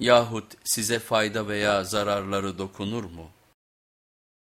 Yahut size fayda veya zararları dokunur mu?